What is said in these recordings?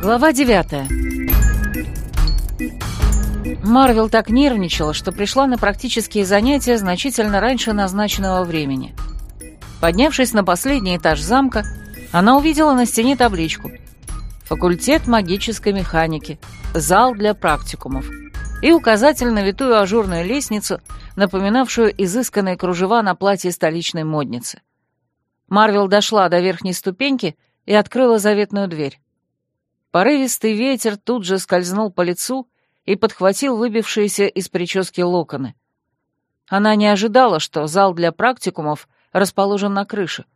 Глава девятая. Марвел так нервничала, что пришла на практические занятия значительно раньше назначенного времени. Поднявшись на последний этаж замка, она увидела на стене табличку «Факультет магической механики. Зал для практикумов» и указатель на витую ажурную лестницу, напоминавшую изысканные кружева на платье столичной модницы. Марвел дошла до верхней ступеньки и открыла заветную дверь. Порывистый ветер тут же скользнул по лицу и подхватил выбившиеся из прически локоны. Она не ожидала, что зал для практикумов расположен на крыше.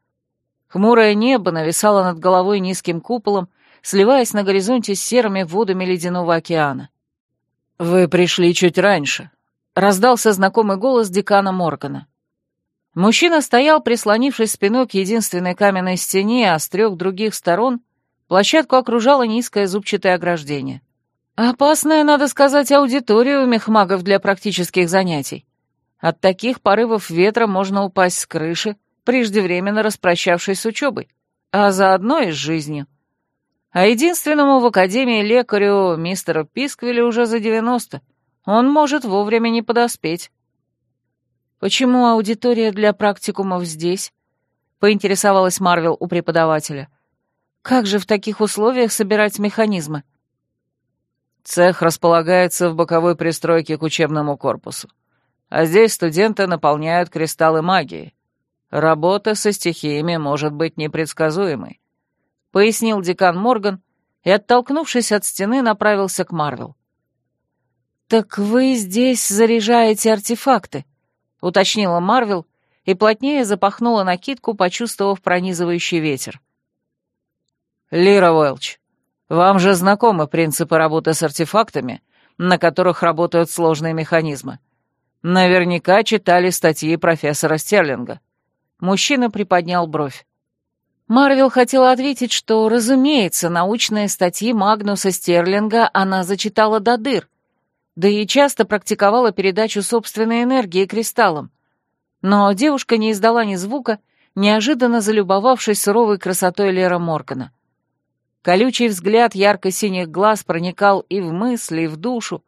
Хмурое небо нависало над головой низким куполом, сливаясь на горизонте с серыми водами ледяного океана. «Вы пришли чуть раньше», — раздался знакомый голос декана Моргана. Мужчина стоял, прислонившись спиной к единственной каменной стене, а с трех других сторон площадку окружало низкое зубчатое ограждение. Опасная, надо сказать, аудитория у мехмагов для практических занятий. От таких порывов ветра можно упасть с крыши, преждевременно распрощавшись с учебой, а заодно и с жизнью. А единственному в академии лекарю, мистеру Писквилю, уже за девяносто. Он может вовремя не подоспеть. «Почему аудитория для практикумов здесь?» — поинтересовалась Марвел у преподавателя. «Как же в таких условиях собирать механизмы?» Цех располагается в боковой пристройке к учебному корпусу. А здесь студенты наполняют кристаллы магии. Работа со стихиями может быть непредсказуемой», — пояснил декан Морган и, оттолкнувшись от стены, направился к Марвел. «Так вы здесь заряжаете артефакты?» уточнила Марвел и плотнее запахнула накидку, почувствовав пронизывающий ветер. «Лира Уэлч, вам же знакомы принципы работы с артефактами, на которых работают сложные механизмы. Наверняка читали статьи профессора Стерлинга». Мужчина приподнял бровь. Марвел хотела ответить, что, разумеется, научные статьи Магнуса Стерлинга она зачитала до дыр, да и часто практиковала передачу собственной энергии кристаллам. Но девушка не издала ни звука, неожиданно залюбовавшись суровой красотой Лера Моргана. Колючий взгляд ярко-синих глаз проникал и в мысли, и в душу,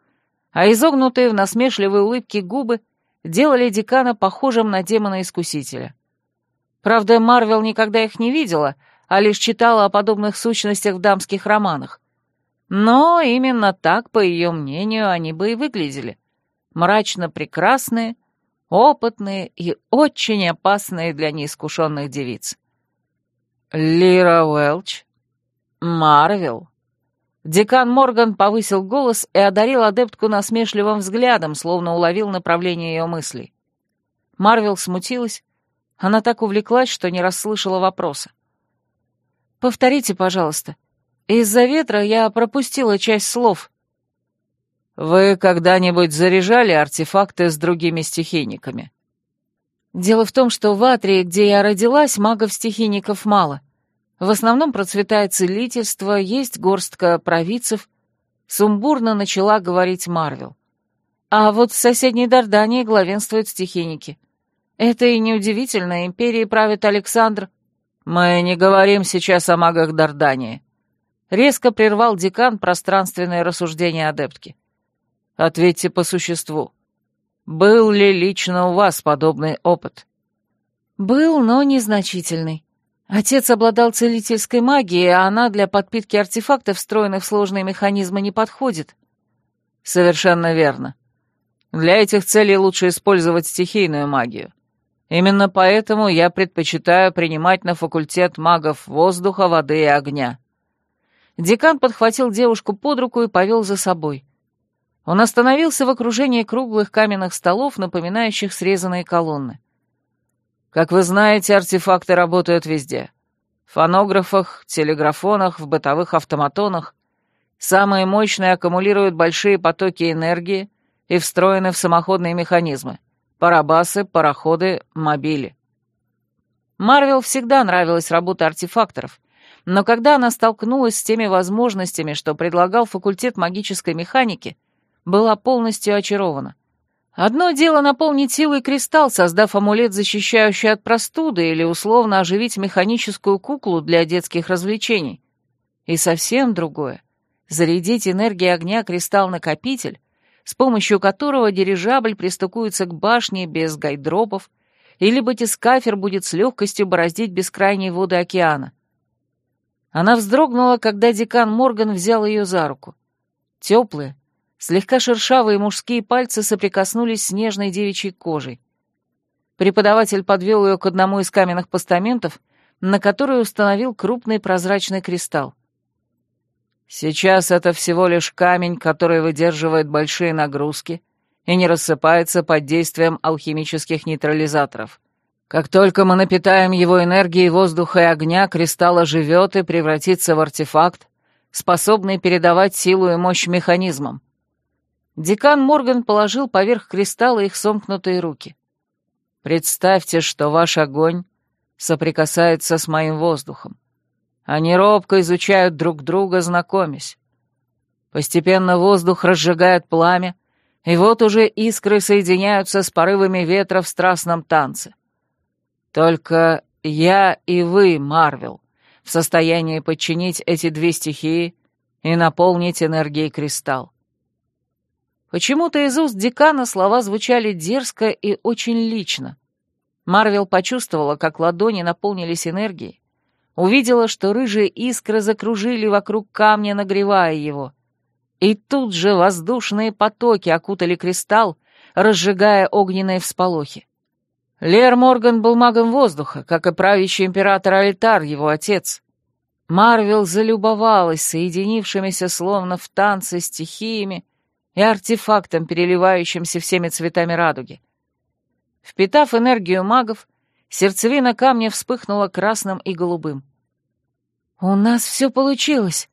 а изогнутые в насмешливой улыбке губы делали декана похожим на демона-искусителя. Правда, Марвел никогда их не видела, а лишь читала о подобных сущностях в дамских романах. Но именно так, по ее мнению, они бы и выглядели. Мрачно прекрасные, опытные и очень опасные для неискушенных девиц. «Лира Уэлч? Марвел?» Декан Морган повысил голос и одарил адептку насмешливым взглядом, словно уловил направление ее мыслей. Марвел смутилась. Она так увлеклась, что не расслышала вопроса. «Повторите, пожалуйста», из-за ветра я пропустила часть слов. Вы когда-нибудь заряжали артефакты с другими стихийниками? Дело в том, что в Атрии, где я родилась, магов-стихийников мало. В основном процветает целительство, есть горстка провидцев. Сумбурно начала говорить Марвел. А вот в соседней Дардании главенствуют стихийники. Это и неудивительно, империей правит Александр. Мы не говорим сейчас о магах Дардании. Резко прервал декан пространственное рассуждение адептки. «Ответьте по существу. Был ли лично у вас подобный опыт?» «Был, но незначительный. Отец обладал целительской магией, а она для подпитки артефактов, встроенных в сложные механизмы, не подходит». «Совершенно верно. Для этих целей лучше использовать стихийную магию. Именно поэтому я предпочитаю принимать на факультет магов воздуха, воды и огня. Декан подхватил девушку под руку и повел за собой. Он остановился в окружении круглых каменных столов, напоминающих срезанные колонны. Как вы знаете, артефакты работают везде. В фонографах, телеграфонах, в бытовых автоматонах. Самые мощные аккумулируют большие потоки энергии и встроены в самоходные механизмы. Парабасы, пароходы, мобили. Марвел всегда нравилась работа артефакторов, но когда она столкнулась с теми возможностями, что предлагал факультет магической механики, была полностью очарована. Одно дело наполнить силой кристалл, создав амулет, защищающий от простуды, или условно оживить механическую куклу для детских развлечений. И совсем другое зарядить энергией огня кристалл-накопитель, с помощью которого дирижабль пристыкуется к башне без гайдропов, или батискафер будет с легкостью бороздить бескрайние воды океана. Она вздрогнула, когда декан Морган взял ее за руку. Теплые, слегка шершавые мужские пальцы соприкоснулись с нежной девичьей кожей. Преподаватель подвел ее к одному из каменных постаментов, на который установил крупный прозрачный кристалл. «Сейчас это всего лишь камень, который выдерживает большие нагрузки и не рассыпается под действием алхимических нейтрализаторов. Как только мы напитаем его энергией воздуха и огня, кристалл оживет и превратится в артефакт, способный передавать силу и мощь механизмам. Декан Морган положил поверх кристалла их сомкнутые руки. «Представьте, что ваш огонь соприкасается с моим воздухом. Они робко изучают друг друга, знакомясь. Постепенно воздух разжигает пламя, и вот уже искры соединяются с порывами ветра в страстном танце. Только я и вы, Марвел, в состоянии подчинить эти две стихии и наполнить энергией кристалл. Почему-то из уст декана слова звучали дерзко и очень лично. Марвел почувствовала, как ладони наполнились энергией, увидела, что рыжие искры закружили вокруг камня, нагревая его. И тут же воздушные потоки окутали кристалл, разжигая огненные всполохи. Лер Морган был магом воздуха, как и правящий император Альтар, его отец. Марвел залюбовалась соединившимися словно в танце стихиями и артефактом, переливающимся всеми цветами радуги. Впитав энергию магов, сердцевина камня вспыхнула красным и голубым. «У нас все получилось.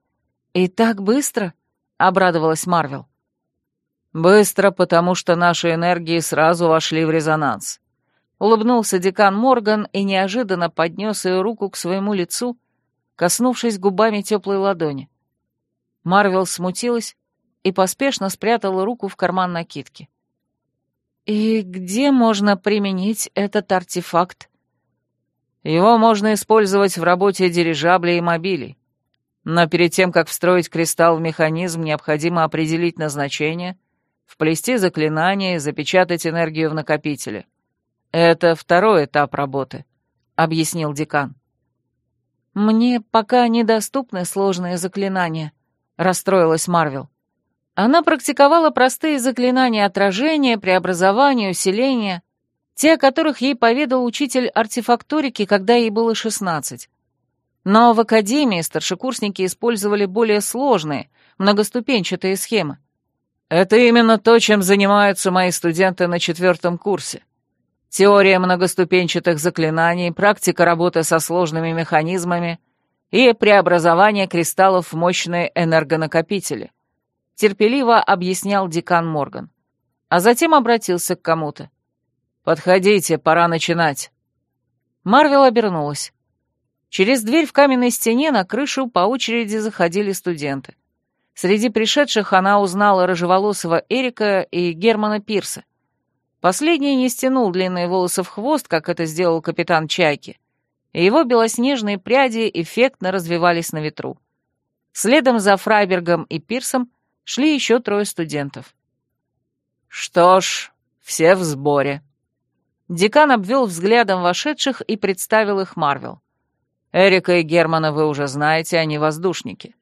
И так быстро», — обрадовалась Марвел. «Быстро, потому что наши энергии сразу вошли в резонанс». Улыбнулся декан Морган и неожиданно поднес ее руку к своему лицу, коснувшись губами теплой ладони. Марвел смутилась и поспешно спрятала руку в карман накидки. «И где можно применить этот артефакт?» «Его можно использовать в работе дирижаблей и мобилей. Но перед тем, как встроить кристалл в механизм, необходимо определить назначение, вплести заклинание и запечатать энергию в накопителе. Это второй этап работы», — объяснил декан. «Мне пока недоступны сложные заклинания», — расстроилась Марвел. Она практиковала простые заклинания отражения, преобразования, усиления, те, о которых ей поведал учитель артефакторики, когда ей было шестнадцать. Но в академии старшекурсники использовали более сложные, многоступенчатые схемы. Это именно то, чем занимаются мои студенты на четвертом курсе. Теория многоступенчатых заклинаний, практика работы со сложными механизмами и преобразование кристаллов в мощные энергонакопители — терпеливо объяснял декан Морган. А затем обратился к кому-то. «Подходите, пора начинать». Марвел обернулась. Через дверь в каменной стене на крышу по очереди заходили студенты. Среди пришедших она узнала рыжеволосого Эрика и Германа Пирса. Последний не стянул длинные волосы в хвост, как это сделал капитан Чайки, и его белоснежные пряди эффектно развивались на ветру. Следом за Фрайбергом и Пирсом шли еще трое студентов. «Что ж, все в сборе». Декан обвел взглядом вошедших и представил их Марвел. «Эрика и Германа вы уже знаете, они воздушники.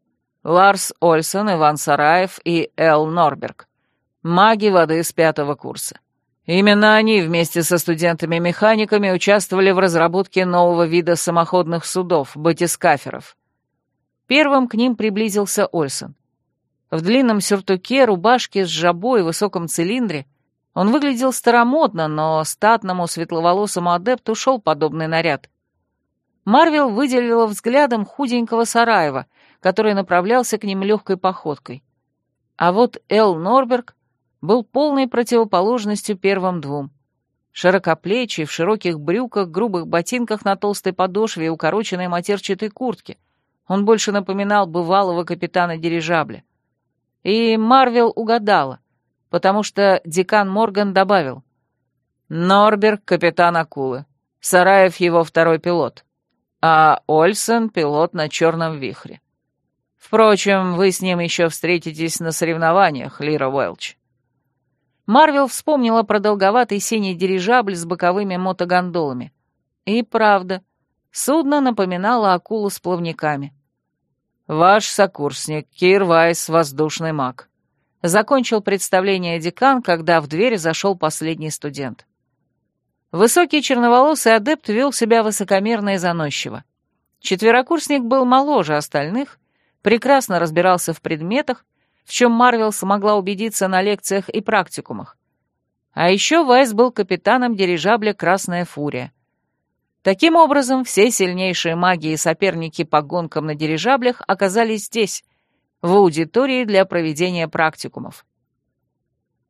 Ларс Ольсон, Иван Сараев и Эл Норберг. Маги воды с пятого курса. Именно они вместе со студентами-механиками участвовали в разработке нового вида самоходных судов, батискаферов. Первым к ним приблизился Ольсон. В длинном сюртуке, рубашке с жабой и высоком цилиндре он выглядел старомодно, но статному светловолосому адепту шел подобный наряд. Марвел выделила взглядом худенького Сараева, который направлялся к ним легкой походкой. А вот Эл Норберг был полной противоположностью первым двум. Широкоплечий, в широких брюках, грубых ботинках на толстой подошве и укороченной матерчатой куртке. Он больше напоминал бывалого капитана дирижабля. И Марвел угадала, потому что декан Морган добавил. Норберг — капитан акулы, Сараев — его второй пилот, а Ольсен — пилот на черном вихре. Впрочем, вы с ним еще встретитесь на соревнованиях, Лира Уэлч. Марвел вспомнила продолговатый синий дирижабль с боковыми мотогондолами. И правда, судно напоминало акулу с плавниками. «Ваш сокурсник, Кир Вайс, воздушный маг», — закончил представление декан, когда в дверь зашел последний студент. Высокий черноволосый адепт вел себя высокомерно и заносчиво. Четверокурсник был моложе остальных, прекрасно разбирался в предметах, в чем Марвел смогла убедиться на лекциях и практикумах. А еще Вайс был капитаном дирижабля «Красная фурия». Таким образом, все сильнейшие маги и соперники по гонкам на дирижаблях оказались здесь, в аудитории для проведения практикумов.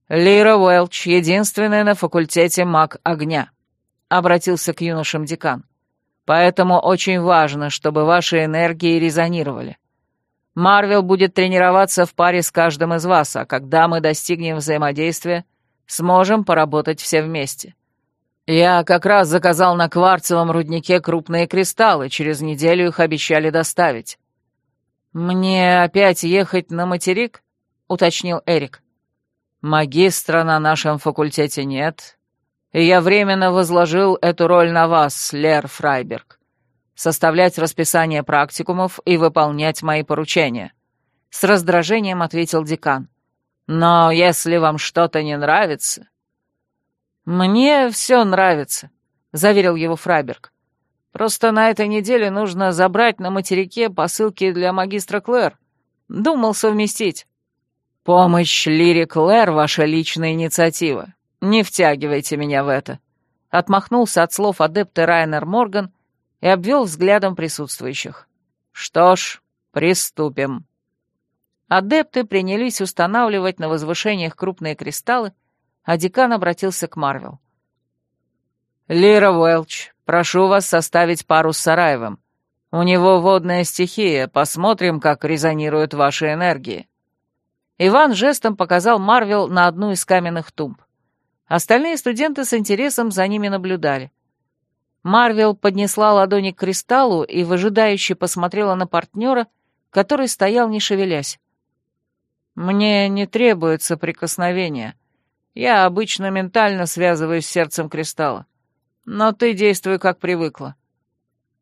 «Лира Уэлч, единственная на факультете маг огня», — обратился к юношам декан. «Поэтому очень важно, чтобы ваши энергии резонировали. Марвел будет тренироваться в паре с каждым из вас, а когда мы достигнем взаимодействия, сможем поработать все вместе. Я как раз заказал на кварцевом руднике крупные кристаллы, через неделю их обещали доставить. Мне опять ехать на материк? уточнил Эрик. Магистра на нашем факультете нет, и я временно возложил эту роль на вас, Лер Фрайберг составлять расписание практикумов и выполнять мои поручения», — с раздражением ответил декан. «Но если вам что-то не нравится...» «Мне все нравится», — заверил его Фрайберг. «Просто на этой неделе нужно забрать на материке посылки для магистра Клэр. Думал совместить». «Помощь Лире Клэр — ваша личная инициатива. Не втягивайте меня в это», — отмахнулся от слов адепта Райнер Морган и обвел взглядом присутствующих. «Что ж, приступим». Адепты принялись устанавливать на возвышениях крупные кристаллы, а декан обратился к Марвел. «Лира Уэлч, прошу вас составить пару с Сараевым. У него водная стихия, посмотрим, как резонируют ваши энергии». Иван жестом показал Марвел на одну из каменных тумб. Остальные студенты с интересом за ними наблюдали. Марвел поднесла ладони к кристаллу и выжидающе посмотрела на партнера, который стоял не шевелясь. «Мне не требуется прикосновения. Я обычно ментально связываюсь с сердцем кристалла. Но ты действуй, как привыкла».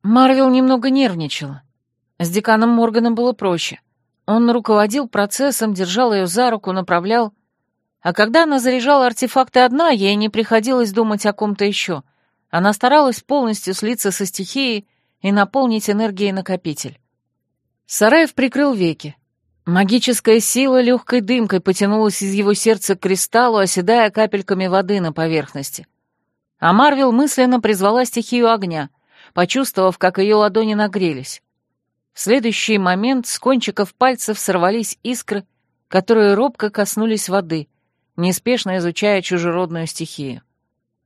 Марвел немного нервничала. С деканом Морганом было проще. Он руководил процессом, держал ее за руку, направлял. А когда она заряжала артефакты одна, ей не приходилось думать о ком-то еще — она старалась полностью слиться со стихией и наполнить энергией накопитель. Сараев прикрыл веки. Магическая сила легкой дымкой потянулась из его сердца к кристаллу, оседая капельками воды на поверхности. А Марвел мысленно призвала стихию огня, почувствовав, как ее ладони нагрелись. В следующий момент с кончиков пальцев сорвались искры, которые робко коснулись воды, неспешно изучая чужеродную стихию.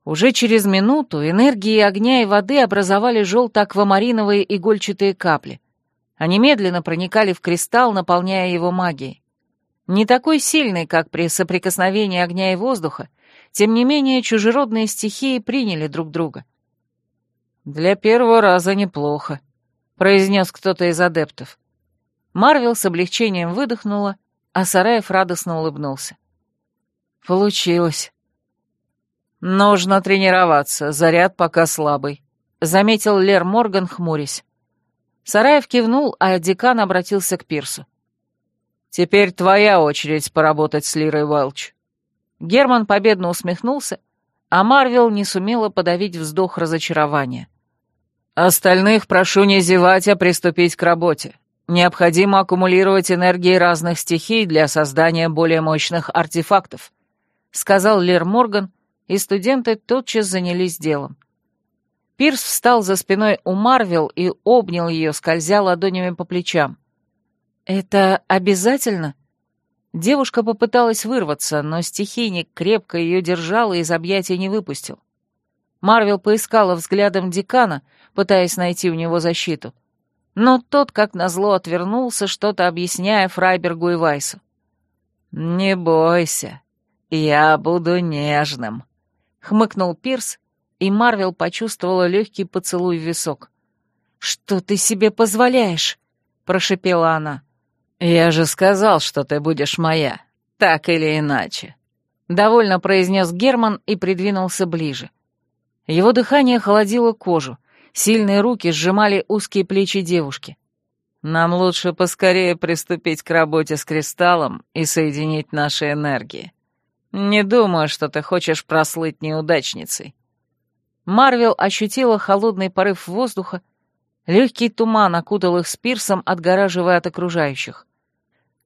Уже через минуту энергии огня и воды образовали желто-аквамариновые игольчатые капли. Они медленно проникали в кристалл, наполняя его магией. Не такой сильный, как при соприкосновении огня и воздуха, тем не менее чужеродные стихии приняли друг друга. «Для первого раза неплохо», — произнес кто-то из адептов. Марвел с облегчением выдохнула, а Сараев радостно улыбнулся. «Получилось», «Нужно тренироваться, заряд пока слабый», — заметил Лер Морган, хмурясь. Сараев кивнул, а декан обратился к Пирсу. «Теперь твоя очередь поработать с Лирой Уэлч». Герман победно усмехнулся, а Марвел не сумела подавить вздох разочарования. «Остальных прошу не зевать, а приступить к работе. Необходимо аккумулировать энергии разных стихий для создания более мощных артефактов», — сказал Лер Морган, — и студенты тотчас занялись делом. Пирс встал за спиной у Марвел и обнял ее, скользя ладонями по плечам. «Это обязательно?» Девушка попыталась вырваться, но стихийник крепко ее держал и из объятий не выпустил. Марвел поискала взглядом декана, пытаясь найти у него защиту. Но тот, как назло, отвернулся, что-то объясняя Фрайбергу и Вайсу. «Не бойся, я буду нежным», хмыкнул Пирс, и Марвел почувствовала легкий поцелуй в висок. «Что ты себе позволяешь?» — прошипела она. «Я же сказал, что ты будешь моя, так или иначе», — довольно произнес Герман и придвинулся ближе. Его дыхание холодило кожу, сильные руки сжимали узкие плечи девушки. «Нам лучше поскорее приступить к работе с кристаллом и соединить наши энергии. Не думаю, что ты хочешь прослыть неудачницей». Марвел ощутила холодный порыв воздуха, легкий туман окутал их с пирсом, отгораживая от окружающих.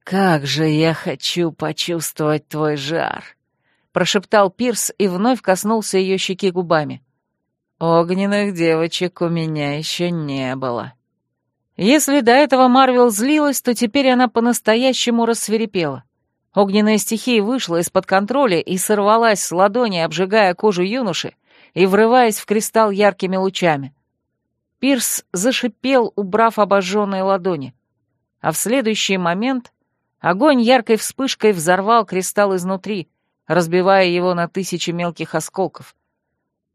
«Как же я хочу почувствовать твой жар!» — прошептал Пирс и вновь коснулся ее щеки губами. «Огненных девочек у меня еще не было». Если до этого Марвел злилась, то теперь она по-настоящему рассверепела. Огненная стихия вышла из-под контроля и сорвалась с ладони, обжигая кожу юноши и врываясь в кристалл яркими лучами. Пирс зашипел, убрав обожженные ладони. А в следующий момент Огонь яркой вспышкой взорвал кристалл изнутри, разбивая его на тысячи мелких осколков.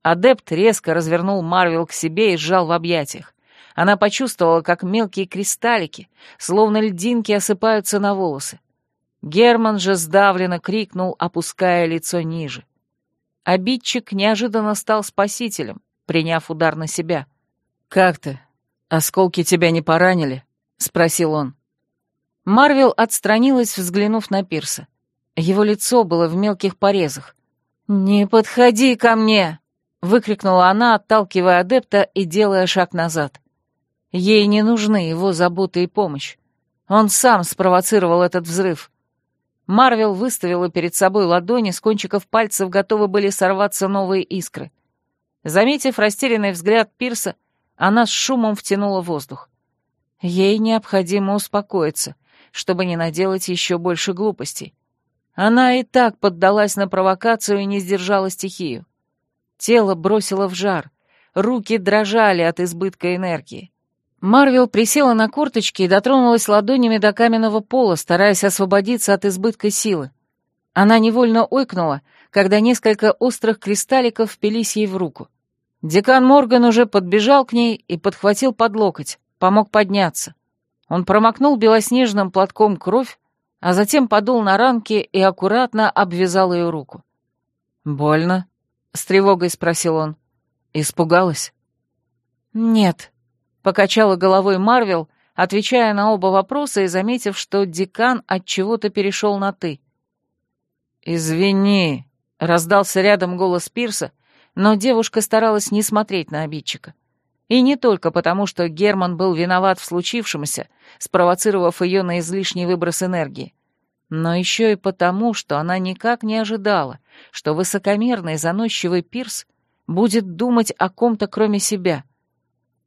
Адепт резко развернул Марвел к себе и сжал в объятиях. Она почувствовала, как мелкие кристаллики, словно льдинки, осыпаются на волосы. Герман же сдавленно крикнул, опуская лицо ниже. Обидчик неожиданно стал спасителем, приняв удар на себя. «Как ты? Осколки тебя не поранили?» — спросил он. Марвел отстранилась, взглянув на Пирса. Его лицо было в мелких порезах. «Не подходи ко мне!» — выкрикнула она, отталкивая адепта и делая шаг назад. Ей не нужны его заботы и помощь. Он сам спровоцировал этот взрыв. Марвел выставила перед собой ладони, с кончиков пальцев готовы были сорваться новые искры. Заметив растерянный взгляд Пирса, она с шумом втянула воздух. Ей необходимо успокоиться чтобы не наделать еще больше глупостей. Она и так поддалась на провокацию и не сдержала стихию. Тело бросило в жар, руки дрожали от избытка энергии. Марвел присела на корточки и дотронулась ладонями до каменного пола, стараясь освободиться от избытка силы. Она невольно ойкнула, когда несколько острых кристалликов впились ей в руку. Декан Морган уже подбежал к ней и подхватил под локоть, помог подняться. Он промокнул белоснежным платком кровь, а затем подул на ранки и аккуратно обвязал ее руку. «Больно?» — с тревогой спросил он. «Испугалась?» «Нет», — покачала головой Марвел, отвечая на оба вопроса и заметив, что декан от чего-то перешел на «ты». «Извини», — раздался рядом голос Пирса, но девушка старалась не смотреть на обидчика. И не только потому, что Герман был виноват в случившемся, спровоцировав ее на излишний выброс энергии, но еще и потому, что она никак не ожидала, что высокомерный заносчивый Пирс будет думать о ком-то кроме себя.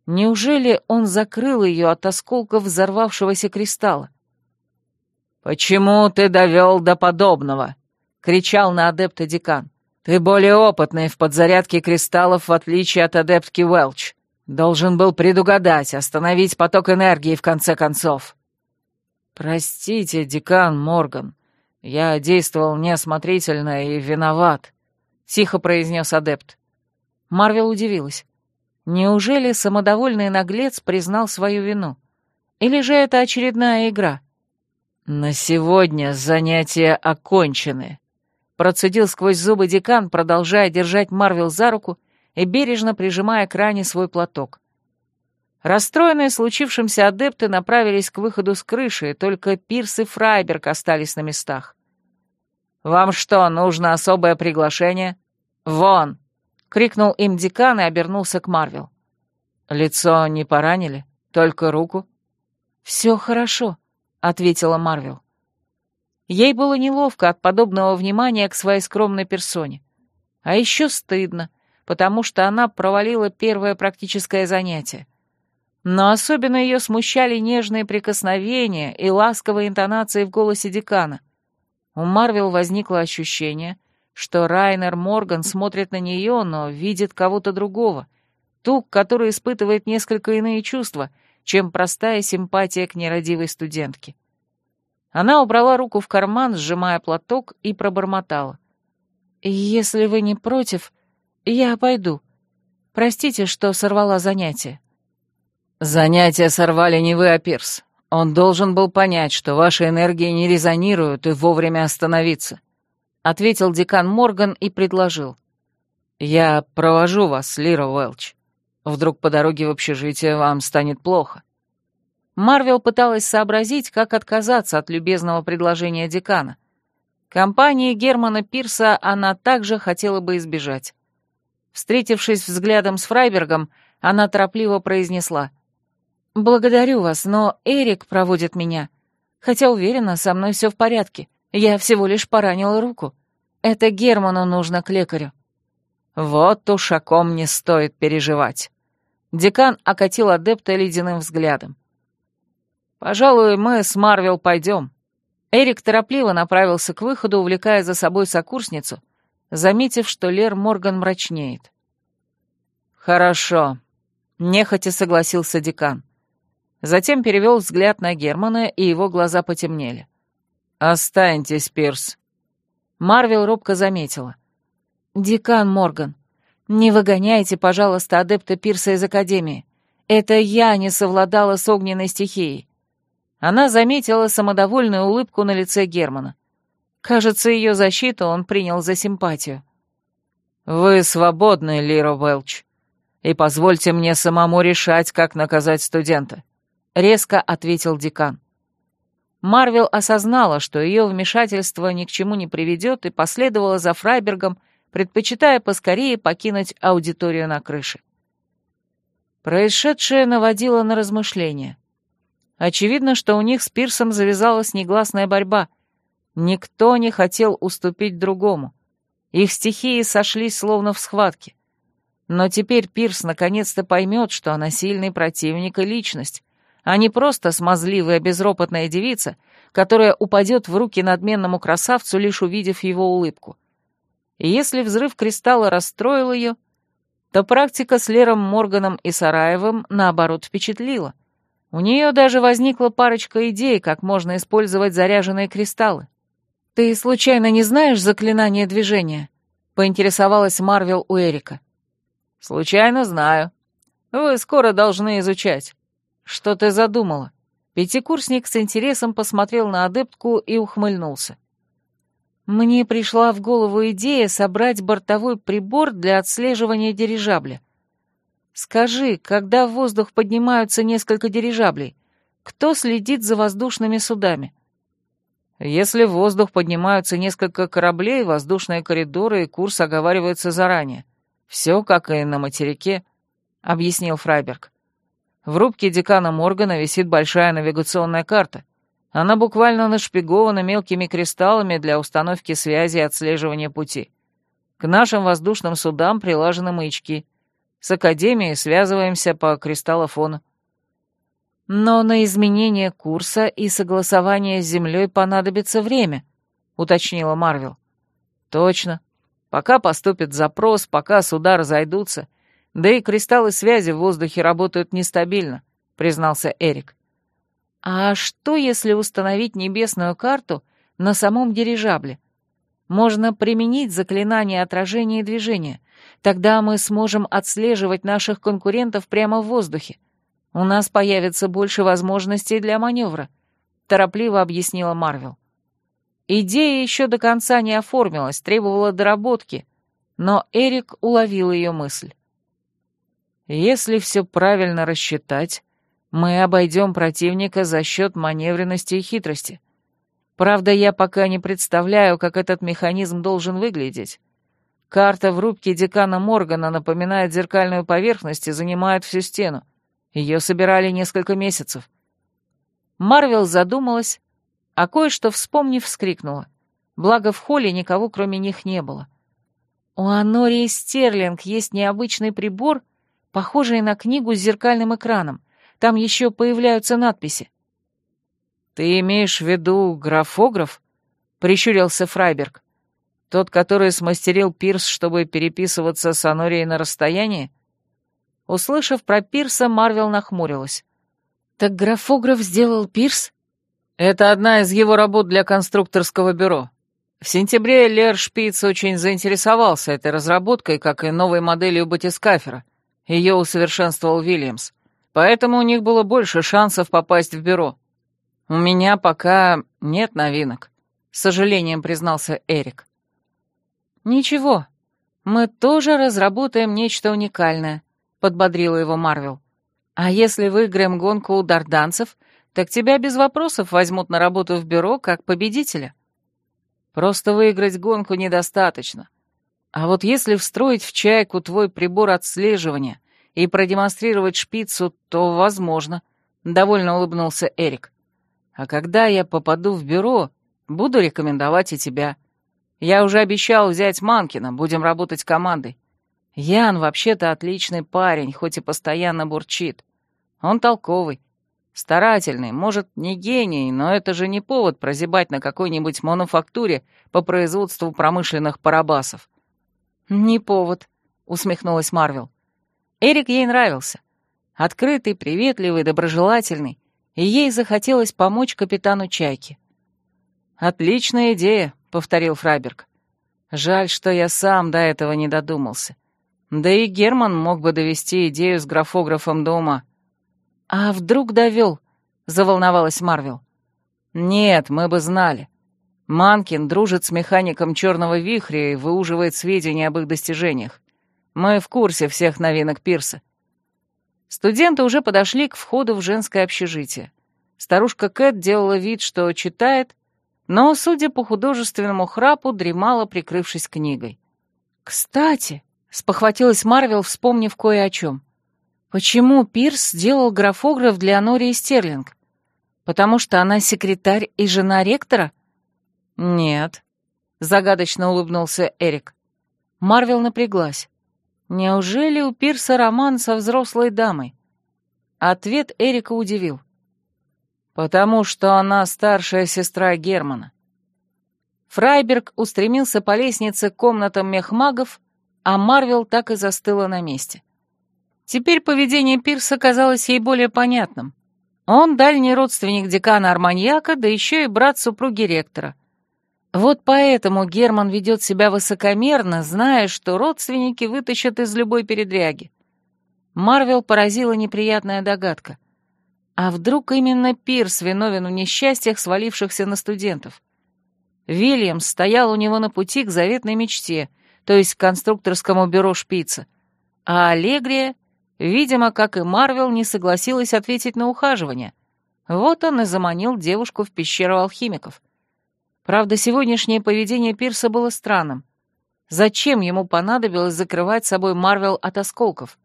Неужели он закрыл ее от осколков взорвавшегося кристалла? «Почему ты довел до подобного?» — кричал на адепта декан. «Ты более опытный в подзарядке кристаллов, в отличие от адептки Уэлч. Должен был предугадать, остановить поток энергии в конце концов. Простите, декан Морган, я действовал неосмотрительно и виноват, тихо произнес адепт. Марвел удивилась. Неужели самодовольный наглец признал свою вину? Или же это очередная игра? На сегодня занятия окончены. Процедил сквозь зубы декан, продолжая держать Марвел за руку и бережно прижимая к ране свой платок. Расстроенные случившимся адепты направились к выходу с крыши, только Пирс и Фрайберг остались на местах. «Вам что, нужно особое приглашение? Вон!» — крикнул им декан и обернулся к Марвел. «Лицо не поранили? Только руку?» «Все хорошо», — ответила Марвел. Ей было неловко от подобного внимания к своей скромной персоне. А еще стыдно, потому что она провалила первое практическое занятие. Но особенно ее смущали нежные прикосновения и ласковые интонации в голосе декана. У Марвел возникло ощущение, что Райнер Морган смотрит на нее, но видит кого-то другого, ту, который испытывает несколько иные чувства, чем простая симпатия к нерадивой студентке. Она убрала руку в карман, сжимая платок, и пробормотала. «Если вы не против, «Я пойду. Простите, что сорвала занятие». «Занятия сорвали не вы, а Пирс. Он должен был понять, что ваши энергии не резонируют и вовремя остановиться», — ответил декан Морган и предложил. «Я провожу вас, Лира Уэлч. Вдруг по дороге в общежитие вам станет плохо». Марвел пыталась сообразить, как отказаться от любезного предложения декана. Компании Германа Пирса она также хотела бы избежать. Встретившись взглядом с Фрайбергом, она торопливо произнесла. «Благодарю вас, но Эрик проводит меня. Хотя уверена, со мной все в порядке. Я всего лишь поранила руку. Это Герману нужно к лекарю». «Вот уж о ком не стоит переживать». Декан окатил адепта ледяным взглядом. «Пожалуй, мы с Марвел пойдем». Эрик торопливо направился к выходу, увлекая за собой сокурсницу, заметив, что Лер Морган мрачнеет. «Хорошо», — нехотя согласился декан. Затем перевел взгляд на Германа, и его глаза потемнели. «Останьтесь, Пирс». Марвел робко заметила. «Декан Морган, не выгоняйте, пожалуйста, адепта Пирса из Академии. Это я не совладала с огненной стихией. Она заметила самодовольную улыбку на лице Германа. Кажется, ее защиту он принял за симпатию. «Вы свободны, Лира Уэлч, и позвольте мне самому решать, как наказать студента», — резко ответил декан. Марвел осознала, что ее вмешательство ни к чему не приведет, и последовала за Фрайбергом, предпочитая поскорее покинуть аудиторию на крыше. Происшедшее наводило на размышления. Очевидно, что у них с Пирсом завязалась негласная борьба. Никто не хотел уступить другому. Их стихии сошлись словно в схватке. Но теперь Пирс наконец-то поймет, что она сильный противник и личность, а не просто смазливая безропотная девица, которая упадет в руки надменному красавцу, лишь увидев его улыбку. И если взрыв кристалла расстроил ее, то практика с Лером Морганом и Сараевым, наоборот, впечатлила — у нее даже возникла парочка идей, как можно использовать заряженные кристаллы. «Ты случайно не знаешь заклинание движения?» — поинтересовалась Марвел у Эрика. «Случайно знаю. Вы скоро должны изучать. Что ты задумала?» Пятикурсник с интересом посмотрел на адептку и ухмыльнулся. «Мне пришла в голову идея собрать бортовой прибор для отслеживания дирижабля. Скажи, когда в воздух поднимаются несколько дирижаблей, кто следит за воздушными судами? Если в воздух поднимаются несколько кораблей, воздушные коридоры и курс оговариваются заранее. Все как и на материке, — объяснил Фрайберг. В рубке декана Моргана висит большая навигационная карта. Она буквально нашпигована мелкими кристаллами для установки связи и отслеживания пути. К нашим воздушным судам прилажены маячки — с Академией связываемся по кристаллофону. Но на изменение курса и согласование с Землей понадобится время, уточнила Марвел. Точно. Пока поступит запрос, пока суда разойдутся, да и кристаллы связи в воздухе работают нестабильно, признался Эрик. А что, если установить небесную карту на самом дирижабле? Можно применить заклинание отражения движения. Тогда мы сможем отслеживать наших конкурентов прямо в воздухе. У нас появится больше возможностей для маневра», — торопливо объяснила Марвел. Идея еще до конца не оформилась, требовала доработки, но Эрик уловил ее мысль. «Если все правильно рассчитать, мы обойдем противника за счет маневренности и хитрости. Правда, я пока не представляю, как этот механизм должен выглядеть. Карта в рубке декана Моргана напоминает зеркальную поверхность и занимает всю стену. Ее собирали несколько месяцев. Марвел задумалась, а кое-что вспомнив, вскрикнула. Благо в холле никого кроме них не было. У Анории Стерлинг есть необычный прибор, похожий на книгу с зеркальным экраном. Там еще появляются надписи. «Ты имеешь в виду графограф?» — прищурился Фрайберг. Тот, который смастерил Пирс, чтобы переписываться с Анорией на расстоянии? Услышав про Пирса, Марвел нахмурилась. «Так графограф сделал Пирс?» «Это одна из его работ для конструкторского бюро. В сентябре Лер Шпиц очень заинтересовался этой разработкой, как и новой моделью батискафера. Ее усовершенствовал Вильямс. Поэтому у них было больше шансов попасть в бюро. «У меня пока нет новинок», — с сожалением признался Эрик. «Ничего, мы тоже разработаем нечто уникальное», — подбодрила его Марвел. «А если выиграем гонку у дарданцев, так тебя без вопросов возьмут на работу в бюро как победителя». «Просто выиграть гонку недостаточно. А вот если встроить в чайку твой прибор отслеживания и продемонстрировать шпицу, то возможно», — довольно улыбнулся Эрик. А когда я попаду в бюро, буду рекомендовать и тебя. Я уже обещал взять Манкина, будем работать командой. Ян вообще-то отличный парень, хоть и постоянно бурчит. Он толковый, старательный, может, не гений, но это же не повод прозябать на какой-нибудь мануфактуре по производству промышленных парабасов. «Не повод», — усмехнулась Марвел. Эрик ей нравился. Открытый, приветливый, доброжелательный и ей захотелось помочь капитану Чайки. «Отличная идея», — повторил Фрайберг. «Жаль, что я сам до этого не додумался. Да и Герман мог бы довести идею с графографом до ума». «А вдруг довел?» — заволновалась Марвел. «Нет, мы бы знали. Манкин дружит с механиком Черного Вихря и выуживает сведения об их достижениях. Мы в курсе всех новинок Пирса. Студенты уже подошли к входу в женское общежитие. Старушка Кэт делала вид, что читает, но, судя по художественному храпу, дремала, прикрывшись книгой. «Кстати», — спохватилась Марвел, вспомнив кое о чем, «почему Пирс сделал графограф для Нории Стерлинг? Потому что она секретарь и жена ректора?» «Нет», — загадочно улыбнулся Эрик. Марвел напряглась. Неужели у Пирса роман со взрослой дамой? Ответ Эрика удивил. Потому что она старшая сестра Германа. Фрайберг устремился по лестнице к комнатам мехмагов, а Марвел так и застыла на месте. Теперь поведение Пирса казалось ей более понятным. Он дальний родственник декана Арманьяка, да еще и брат супруги ректора — вот поэтому Герман ведет себя высокомерно, зная, что родственники вытащат из любой передряги. Марвел поразила неприятная догадка. А вдруг именно Пирс виновен в несчастьях, свалившихся на студентов? Вильямс стоял у него на пути к заветной мечте, то есть к конструкторскому бюро шпица, а Аллегрия, видимо, как и Марвел, не согласилась ответить на ухаживание. Вот он и заманил девушку в пещеру алхимиков. Правда, сегодняшнее поведение Пирса было странным. Зачем ему понадобилось закрывать собой Марвел от осколков?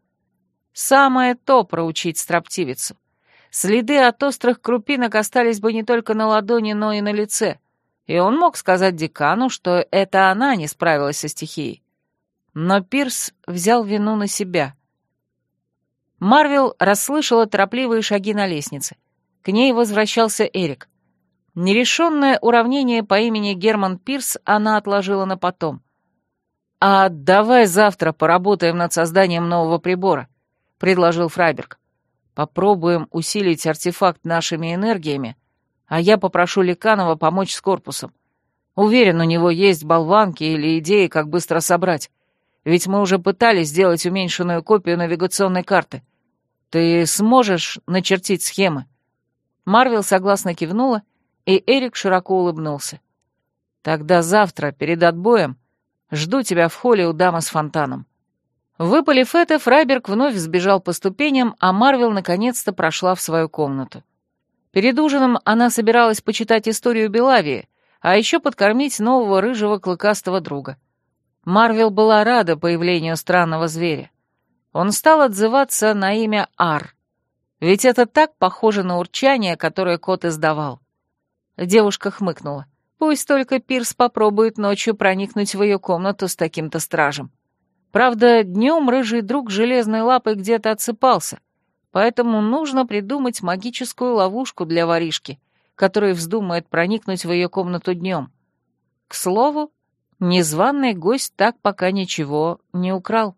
Самое то проучить строптивицу. Следы от острых крупинок остались бы не только на ладони, но и на лице. И он мог сказать декану, что это она не справилась со стихией. Но Пирс взял вину на себя. Марвел расслышала торопливые шаги на лестнице. К ней возвращался Эрик. Нерешенное уравнение по имени Герман Пирс она отложила на потом. «А давай завтра поработаем над созданием нового прибора», — предложил Фрайберг. «Попробуем усилить артефакт нашими энергиями, а я попрошу Ликанова помочь с корпусом. Уверен, у него есть болванки или идеи, как быстро собрать. Ведь мы уже пытались сделать уменьшенную копию навигационной карты. Ты сможешь начертить схемы?» Марвел согласно кивнула и Эрик широко улыбнулся. «Тогда завтра, перед отбоем, жду тебя в холле у дамы с фонтаном». Выпалив это, Фрайберг вновь сбежал по ступеням, а Марвел наконец-то прошла в свою комнату. Перед ужином она собиралась почитать историю Белавии, а еще подкормить нового рыжего клыкастого друга. Марвел была рада появлению странного зверя. Он стал отзываться на имя Ар, ведь это так похоже на урчание, которое кот издавал. Девушка хмыкнула. Пусть только Пирс попробует ночью проникнуть в ее комнату с таким-то стражем. Правда, днем рыжий друг железной лапой где-то отсыпался, поэтому нужно придумать магическую ловушку для воришки, который вздумает проникнуть в ее комнату днем. К слову, незваный гость так пока ничего не украл.